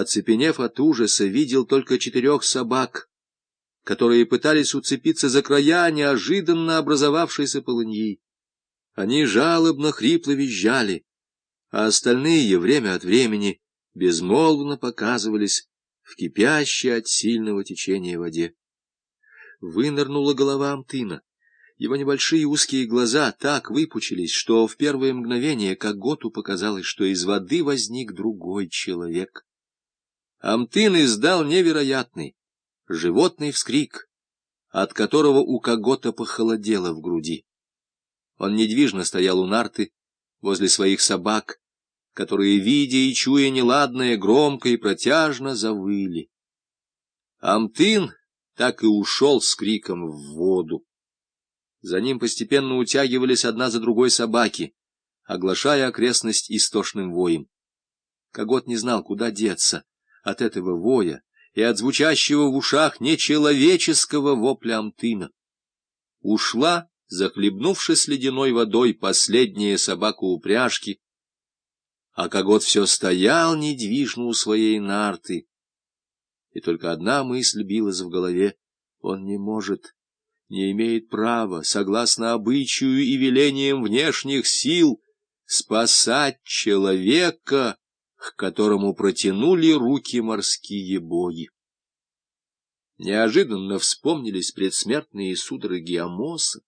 оцепенев от ужаса, видел только четырех собак, которые пытались уцепиться за края неожиданно образовавшейся полыньи. Они жалобно, хрипло визжали, а остальные время от времени безмолвно показывались в кипящей от сильного течения воде. Вынырнула голова Амтына. Его небольшие узкие глаза так выпучились, что в первое мгновение Коготу показалось, что из воды возник другой человек. Амтын издал невероятный, животный вскрик, от которого у Когота похолодело в груди. Он недвижно стоял у нарты возле своих собак, которые, видя и чуя неладное, громко и протяжно завыли. Амтын так и ушел с криком в воду. За ним постепенно утягивались одна за другой собаки, оглашая окрестность истошным воем. Когот не знал, куда деться от этого воя и от звучащего в ушах нечеловеческого вопля Амтына. Ушла, захлебнувшись ледяной водой, последняя собака упряжки, а Когот все стоял недвижно у своей нарты. И только одна мысль билась в голове — он не может не имеет права, согласно обычаю и велениям внешних сил, спасать человека, к которому протянули руки морские боги. Неожиданно вспомнились предсмертные судороги Амоса,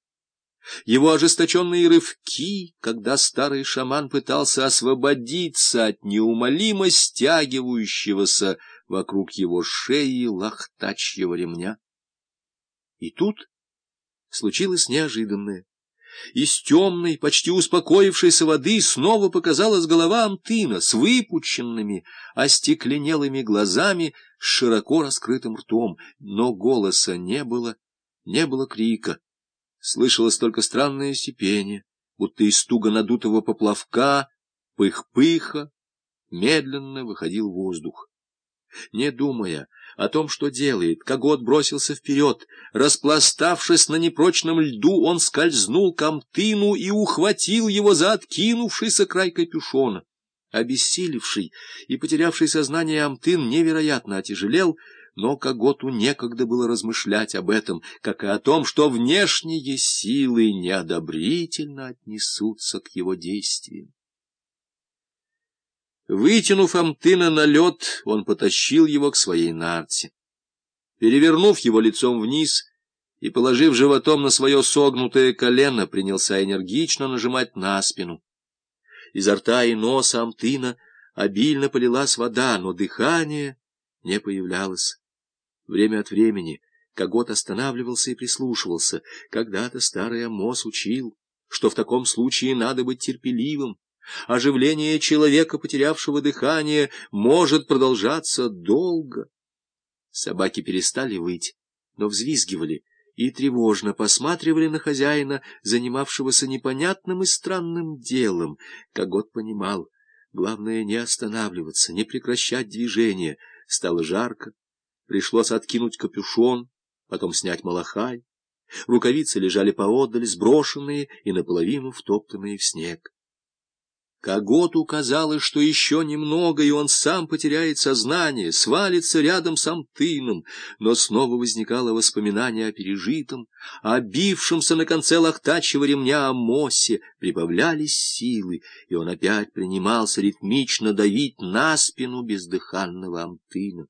его ожесточенные рывки, когда старый шаман пытался освободиться от неумолимо стягивающегося вокруг его шеи лохтачьего ремня. И тут случилось неожиданное. Из темной, почти успокоившейся воды снова показалась голова Амтына с выпученными, остекленелыми глазами, с широко раскрытым ртом, но голоса не было, не было крика. Слышалось только странное сипение, будто из туго надутого поплавка, пых-пыха, медленно выходил воздух. Не думая о том, что делает, Когот бросился вперед. Распластавшись на непрочном льду, он скользнул к Амтыну и ухватил его за откинувшийся край капюшона. Обессилевший и потерявший сознание Амтын невероятно отяжелел, но Коготу некогда было размышлять об этом, как и о том, что внешние силы неодобрительно отнесутся к его действиям. Вытянув Амтына на лед, он потащил его к своей нарте. Перевернув его лицом вниз и положив животом на свое согнутое колено, принялся энергично нажимать на спину. Изо рта и носа Амтына обильно полилась вода, но дыхание не появлялось. Время от времени Когот останавливался и прислушивался. Когда-то старый Амос учил, что в таком случае надо быть терпеливым, Оживление человека, потерявшего дыхание, может продолжаться долго. Собаки перестали выть, но взвизгивали и тревожно посматривали на хозяина, занимавшегося непонятным и странным делом. Когот понимал, главное не останавливаться, не прекращать движение. Стало жарко, пришлось откинуть капюшон, потом снять малахай. Рукавицы лежали поодаль, сброшенные и наполовину втоптанные в снег. Коготу казалось, что еще немного, и он сам потеряет сознание, свалится рядом с Амтыном, но снова возникало воспоминание о пережитом, о бившемся на конце лохтачьего ремня Амосе, прибавлялись силы, и он опять принимался ритмично давить на спину бездыханного Амтына.